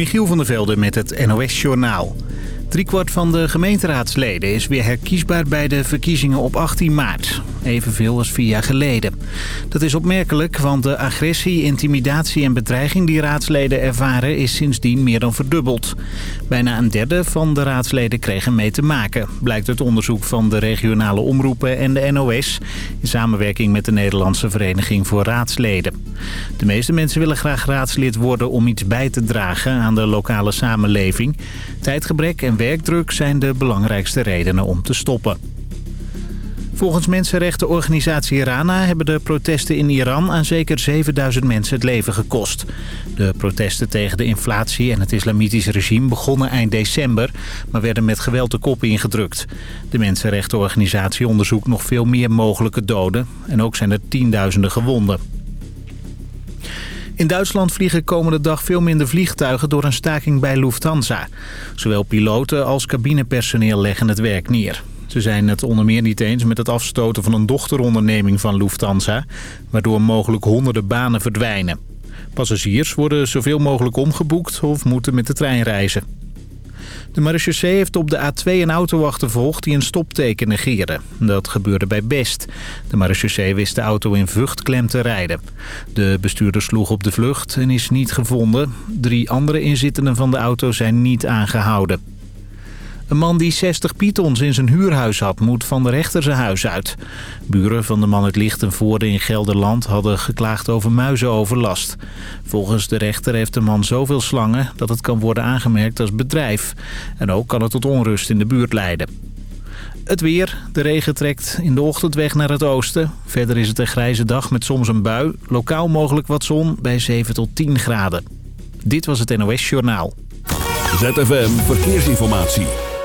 Michiel van der Velde met het NOS-journaal. Driekwart van de gemeenteraadsleden is weer herkiesbaar bij de verkiezingen op 18 maart. Evenveel als vier jaar geleden. Dat is opmerkelijk, want de agressie, intimidatie en bedreiging die raadsleden ervaren... is sindsdien meer dan verdubbeld. Bijna een derde van de raadsleden kregen mee te maken... blijkt uit onderzoek van de regionale omroepen en de NOS... in samenwerking met de Nederlandse Vereniging voor Raadsleden. De meeste mensen willen graag raadslid worden om iets bij te dragen aan de lokale samenleving. Tijdgebrek en werkdruk zijn de belangrijkste redenen om te stoppen. Volgens mensenrechtenorganisatie RANA hebben de protesten in Iran aan zeker 7000 mensen het leven gekost. De protesten tegen de inflatie en het islamitische regime begonnen eind december, maar werden met geweld de kop ingedrukt. De mensenrechtenorganisatie onderzoekt nog veel meer mogelijke doden en ook zijn er tienduizenden gewonden. In Duitsland vliegen komende dag veel minder vliegtuigen door een staking bij Lufthansa. Zowel piloten als cabinepersoneel leggen het werk neer. Ze zijn het onder meer niet eens met het afstoten van een dochteronderneming van Lufthansa... waardoor mogelijk honderden banen verdwijnen. Passagiers worden zoveel mogelijk omgeboekt of moeten met de trein reizen. De marechaussee heeft op de A2 een auto achtervolgd die een stopteken negeerde. Dat gebeurde bij Best. De marechaussee wist de auto in Vught te rijden. De bestuurder sloeg op de vlucht en is niet gevonden. Drie andere inzittenden van de auto zijn niet aangehouden. Een man die 60 pythons in zijn huurhuis had, moet van de rechter zijn huis uit. Buren van de man uit Lichtenvoorde in Gelderland hadden geklaagd over muizenoverlast. Volgens de rechter heeft de man zoveel slangen dat het kan worden aangemerkt als bedrijf. En ook kan het tot onrust in de buurt leiden. Het weer. De regen trekt in de ochtend weg naar het oosten. Verder is het een grijze dag met soms een bui. Lokaal mogelijk wat zon bij 7 tot 10 graden. Dit was het NOS Journaal. ZFM Verkeersinformatie.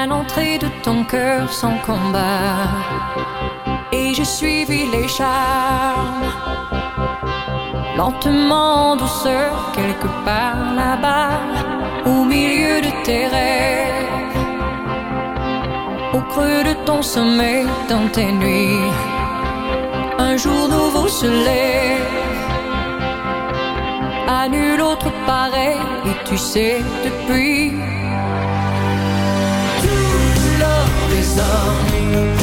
à l'entrée de ton cœur sans combat. Et j'ai suivi les charmes, lentement, en douceur, quelque part là-bas, au milieu de tes rêves, au creux de ton sommeil, dans tes nuits. Un jour nouveau se lève, à nul autre pareil, et tu sais depuis des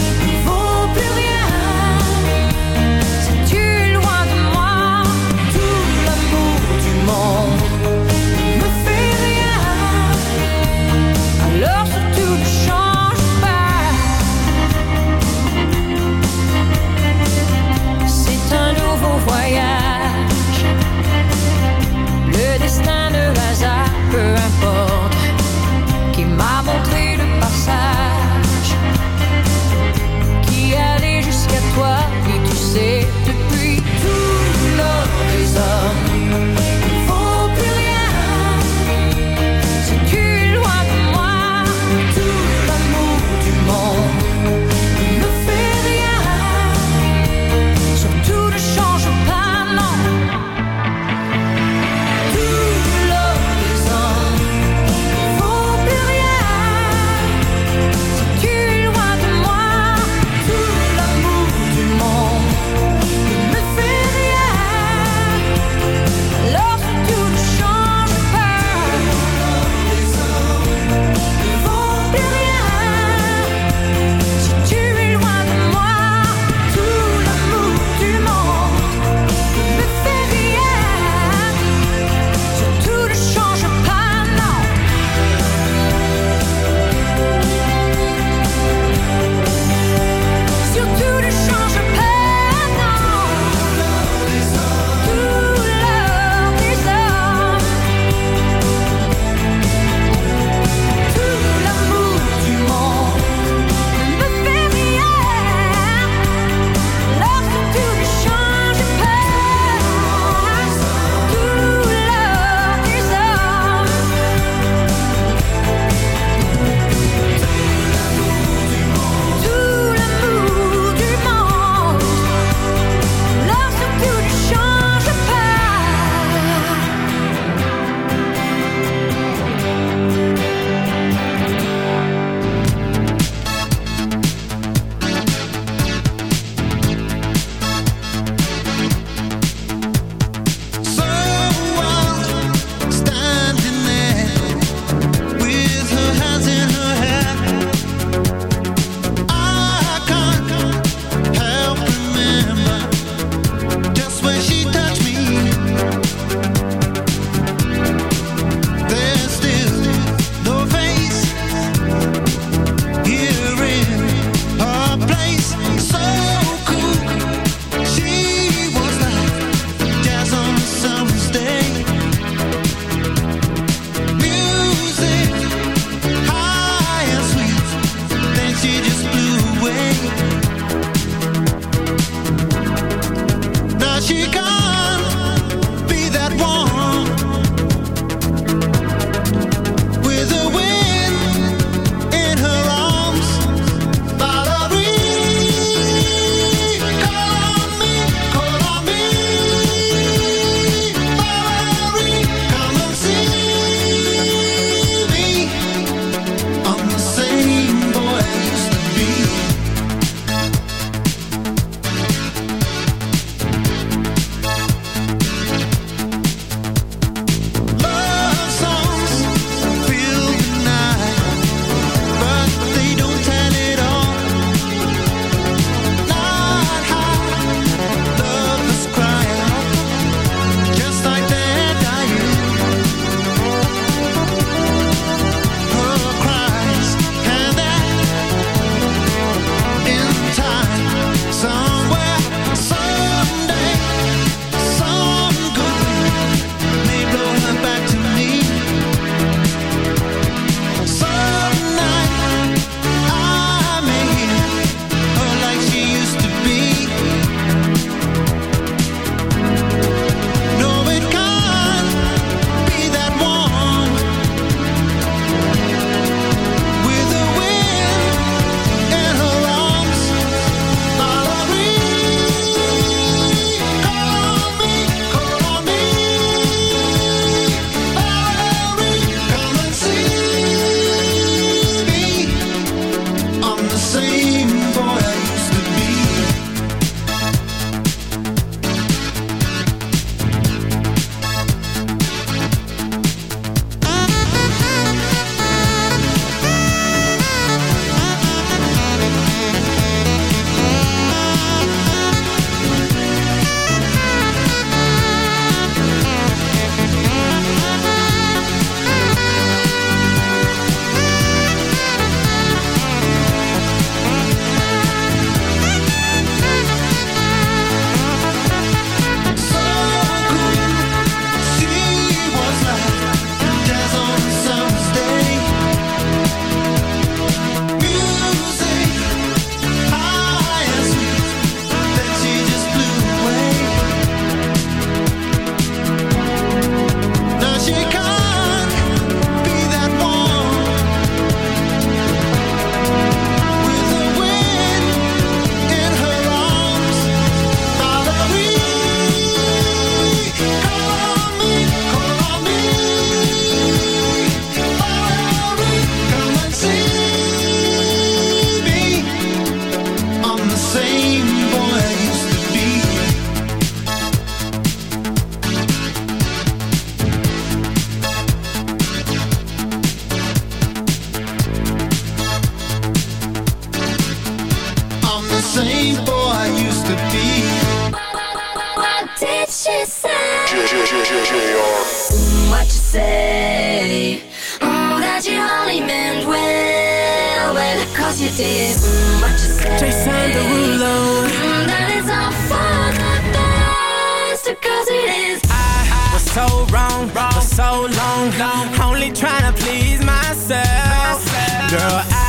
What you say? Oh, that you only meant well, well, cause you did. What you say? Jason Derulo. Mm, that is all for the best, cause it is. I was so wrong for so long, only trying to please myself. Girl, I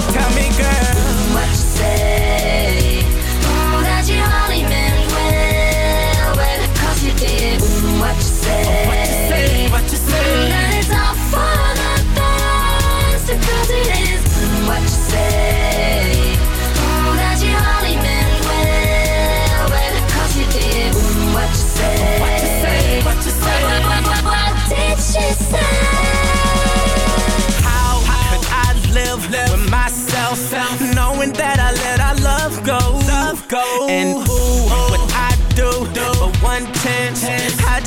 So tell me, girl, What you say?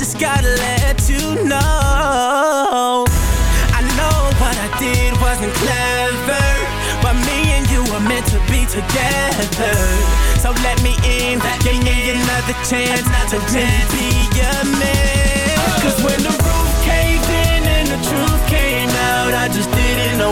Just gotta let you know. I know what I did wasn't clever, but me and you were meant to be together. So let me in, give me another chance to really be your man. Cause when the roof caved in and the truth came out, I just didn't know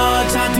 so large.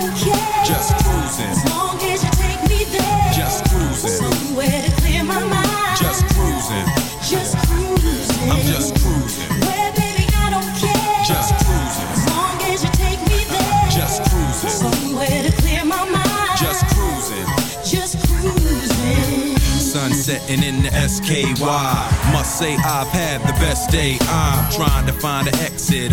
don't care. just cruising, As long as you take me there. just cruising, Somewhere to clear my mind. just cruising. Just cruising. I'm just cruising, Well, baby, I don't care. just cruising, As long as you take me there. just cruising, Somewhere to clear my mind. just cruising. Just cruising. Sun setting in the SKY. Must say I've had the best day. I'm trying to find an exit,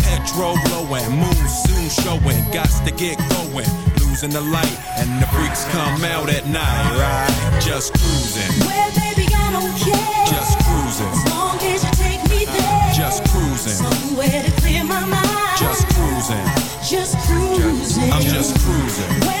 Petrol blowing, moon soon showing. Got to get going. Losing the light, and the freaks come out at night, right? Just cruising, Well, baby, I don't care. just cruising, As long as you take me there. just cruising, Somewhere to clear my mind. just cruising. Just cruising. I'm just cruising, Well,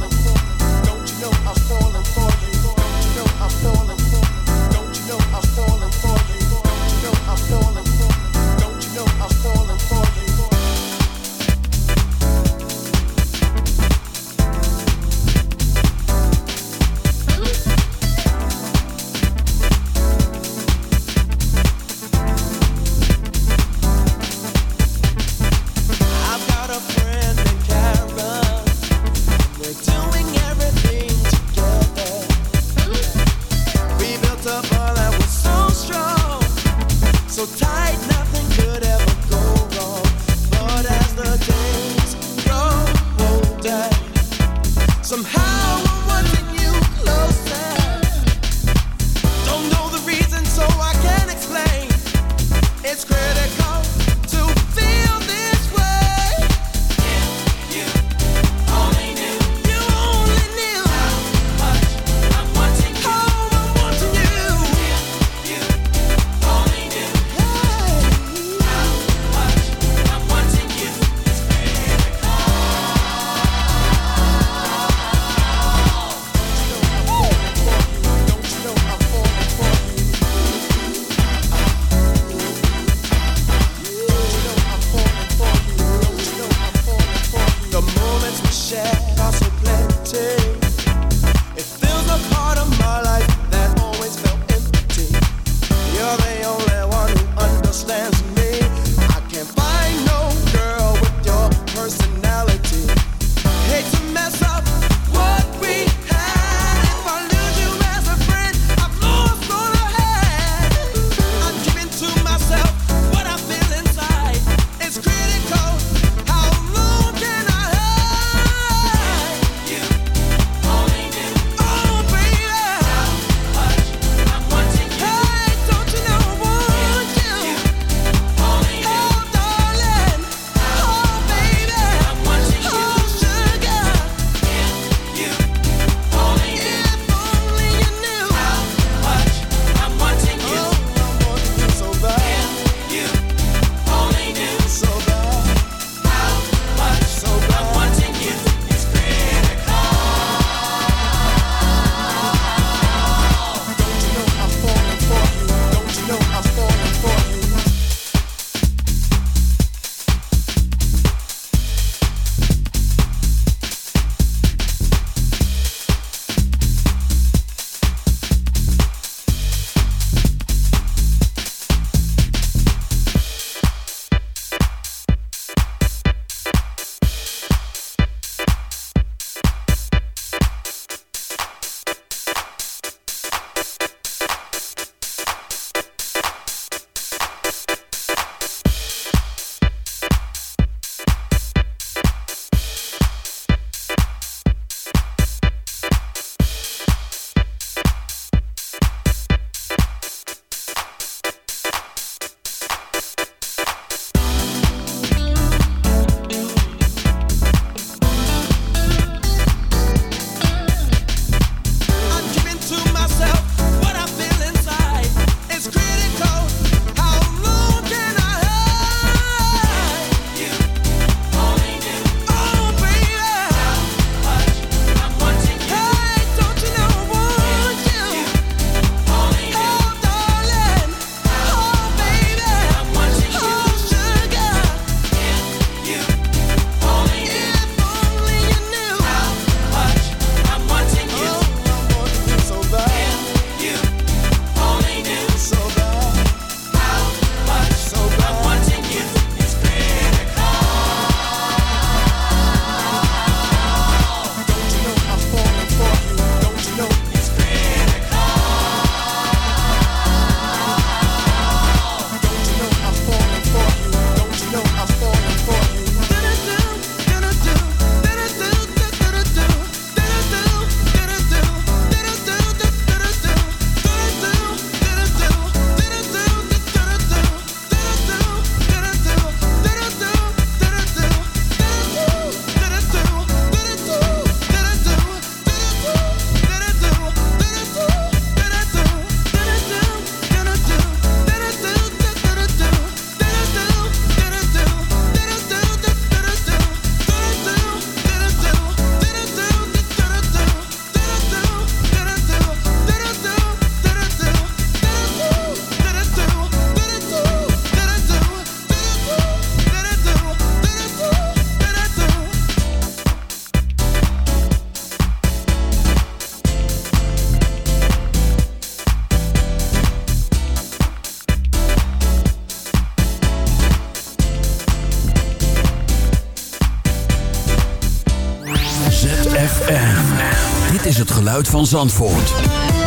geluid van Zandvoort.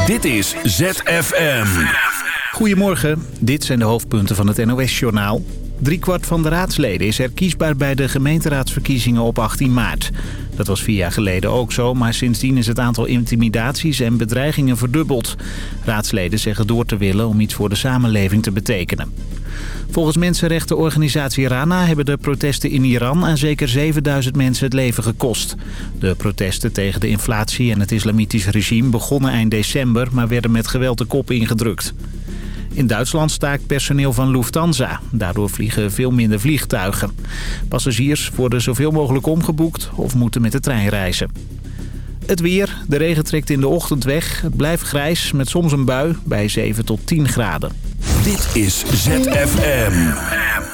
Dit is ZFM. Goedemorgen, dit zijn de hoofdpunten van het NOS-journaal. Driekwart van de raadsleden is herkiesbaar bij de gemeenteraadsverkiezingen op 18 maart. Dat was vier jaar geleden ook zo, maar sindsdien is het aantal intimidaties en bedreigingen verdubbeld. Raadsleden zeggen door te willen om iets voor de samenleving te betekenen. Volgens mensenrechtenorganisatie RANA hebben de protesten in Iran aan zeker 7000 mensen het leven gekost. De protesten tegen de inflatie en het islamitisch regime begonnen eind december, maar werden met geweld de kop ingedrukt. In Duitsland staakt personeel van Lufthansa. Daardoor vliegen veel minder vliegtuigen. Passagiers worden zoveel mogelijk omgeboekt of moeten met de trein reizen. Het weer. De regen trekt in de ochtend weg. Het blijft grijs met soms een bui bij 7 tot 10 graden. Dit is ZFM.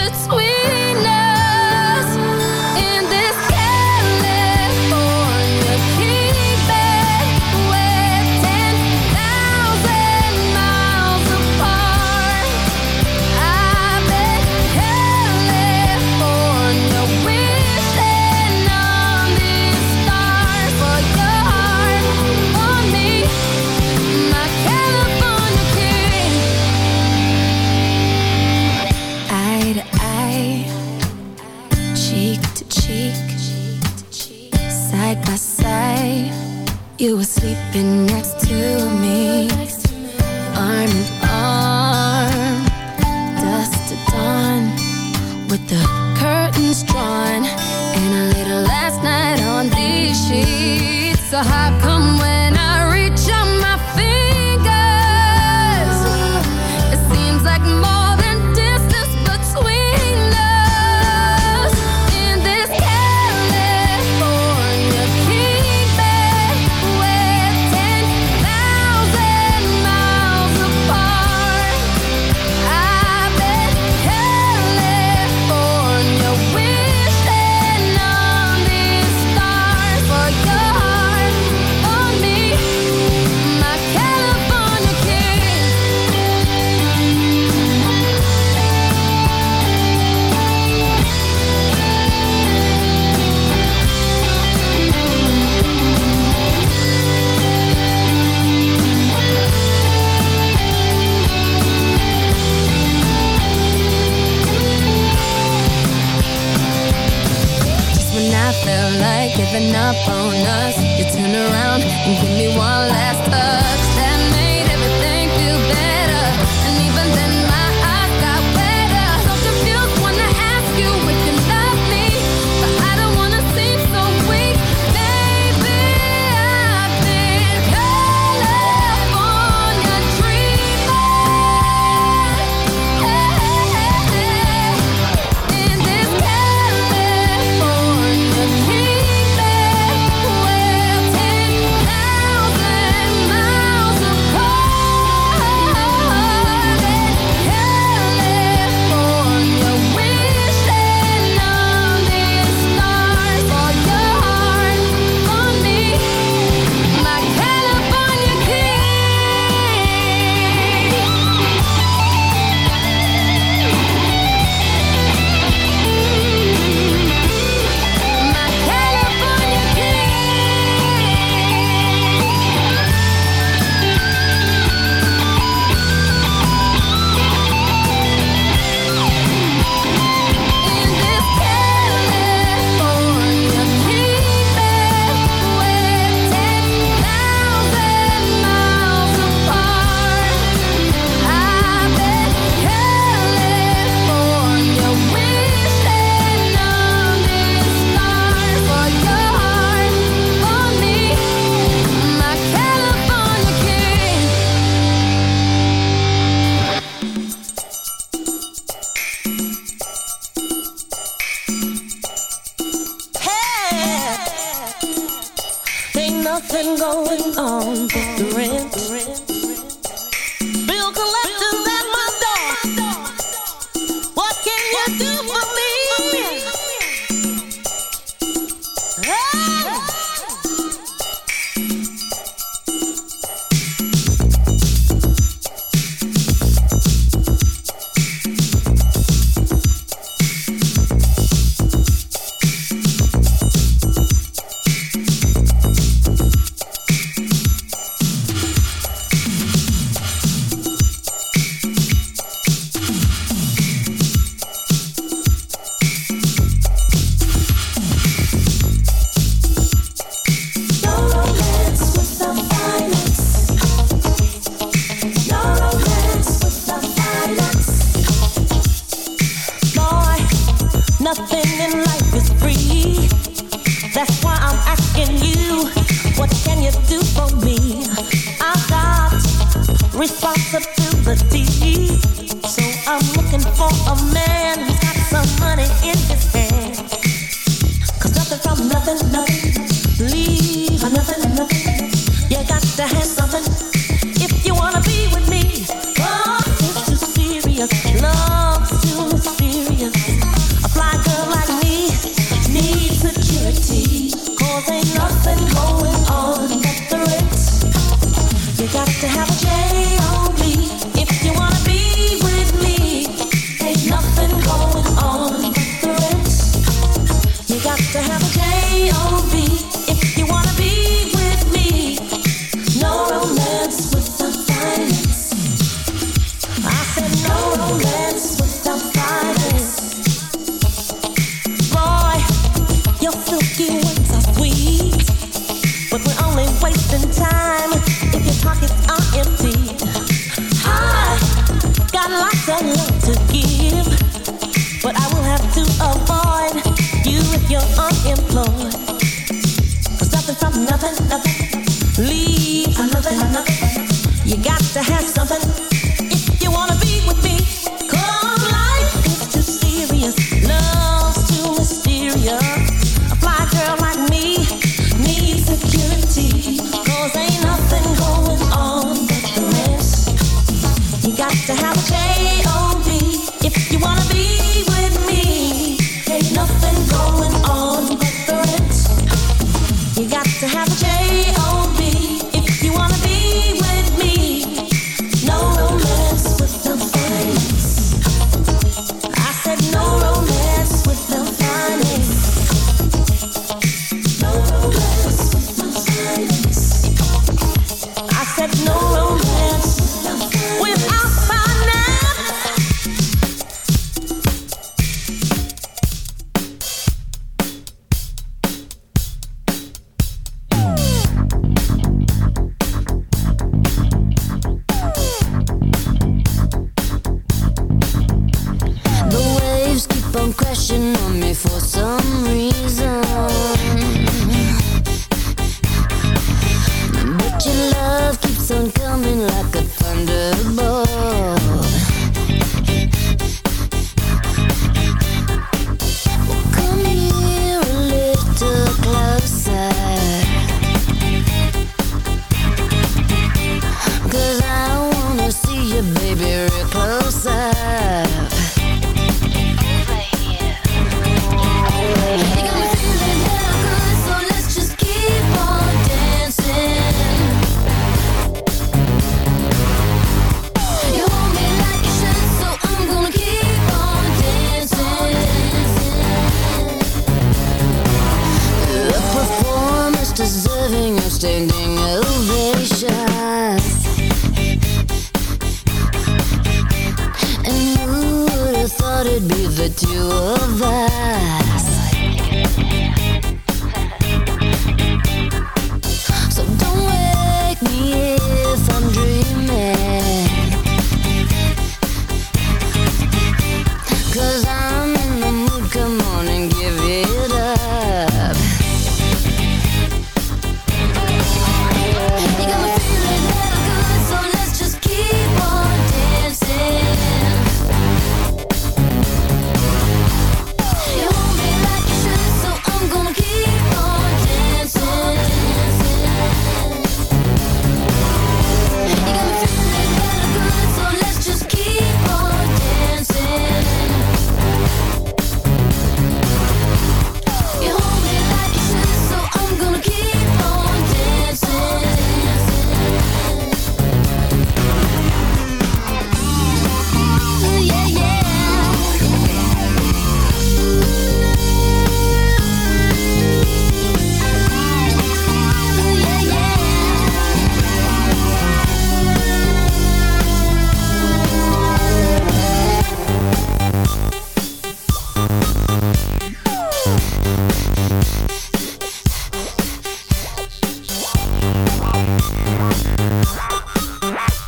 Wow.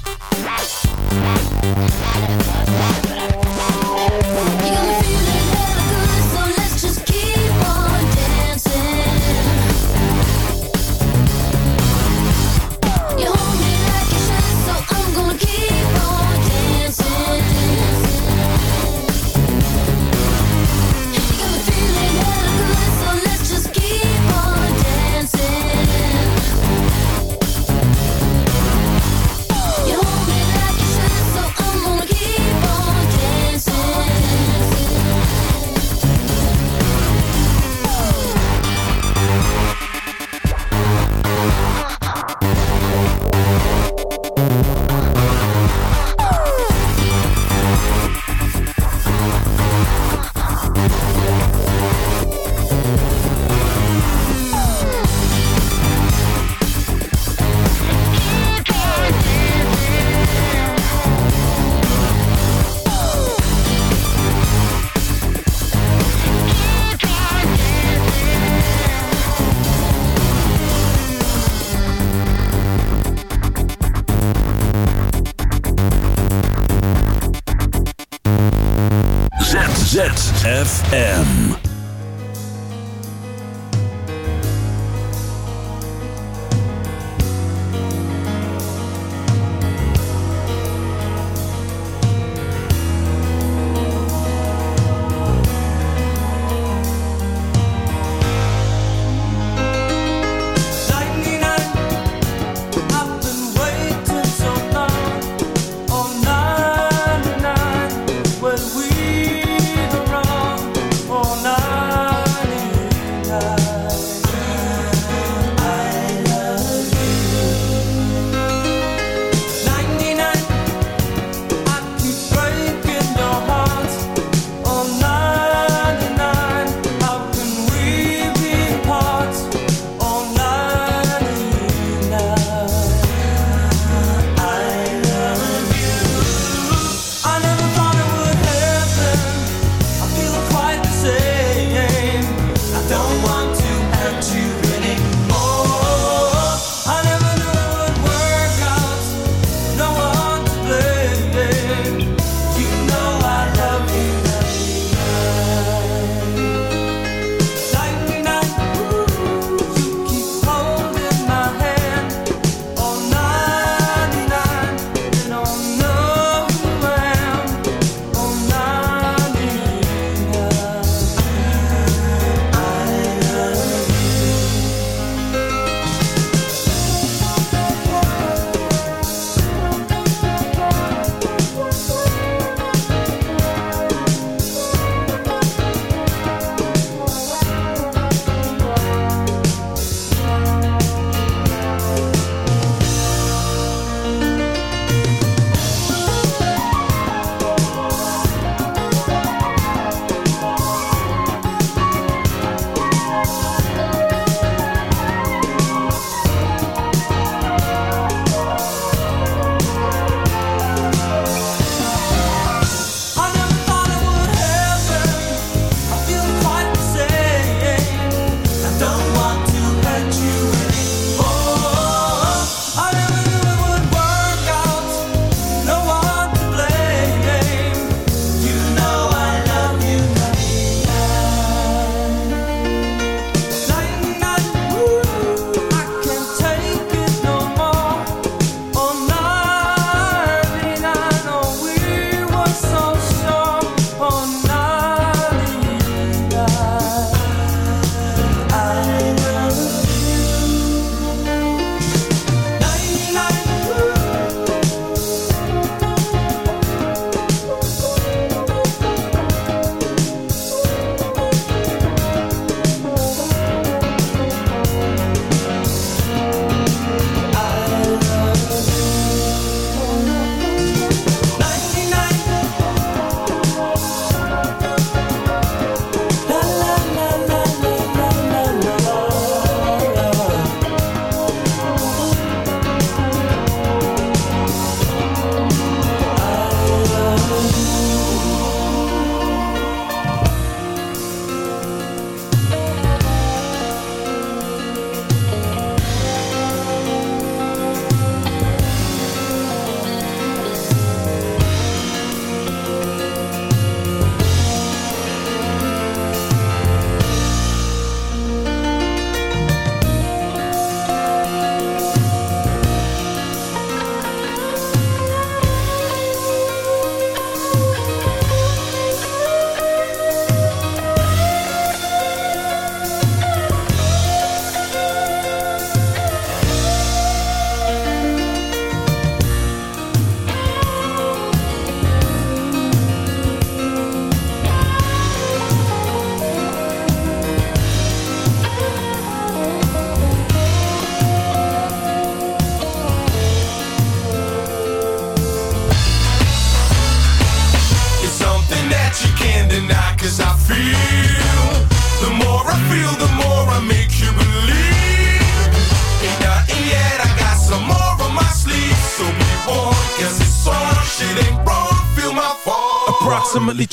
did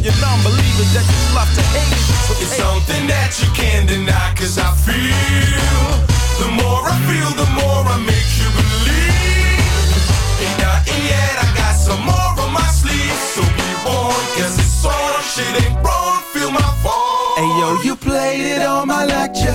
your non-believers that just love to hate. So It's something that you can't deny, cause I feel. The more I feel, the more I make you believe. Ain't nothing yet, I got some more on my sleeve. So be warned, cause it's on, shit ain't wrong, feel my fall. Hey yo, you played it on my lecture.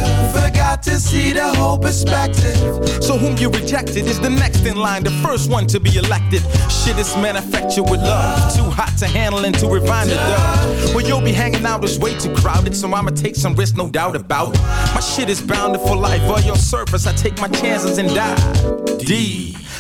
Forgot to see the whole perspective. So whom you rejected is the next in line, the first one to be elected. Shit is manufactured with love, too hot to handle and too refined to dub. Well, you'll be hanging out, it's way too crowded, so I'ma take some risks, no doubt about it. My shit is bounded for life, on your surface, I take my chances and die. D.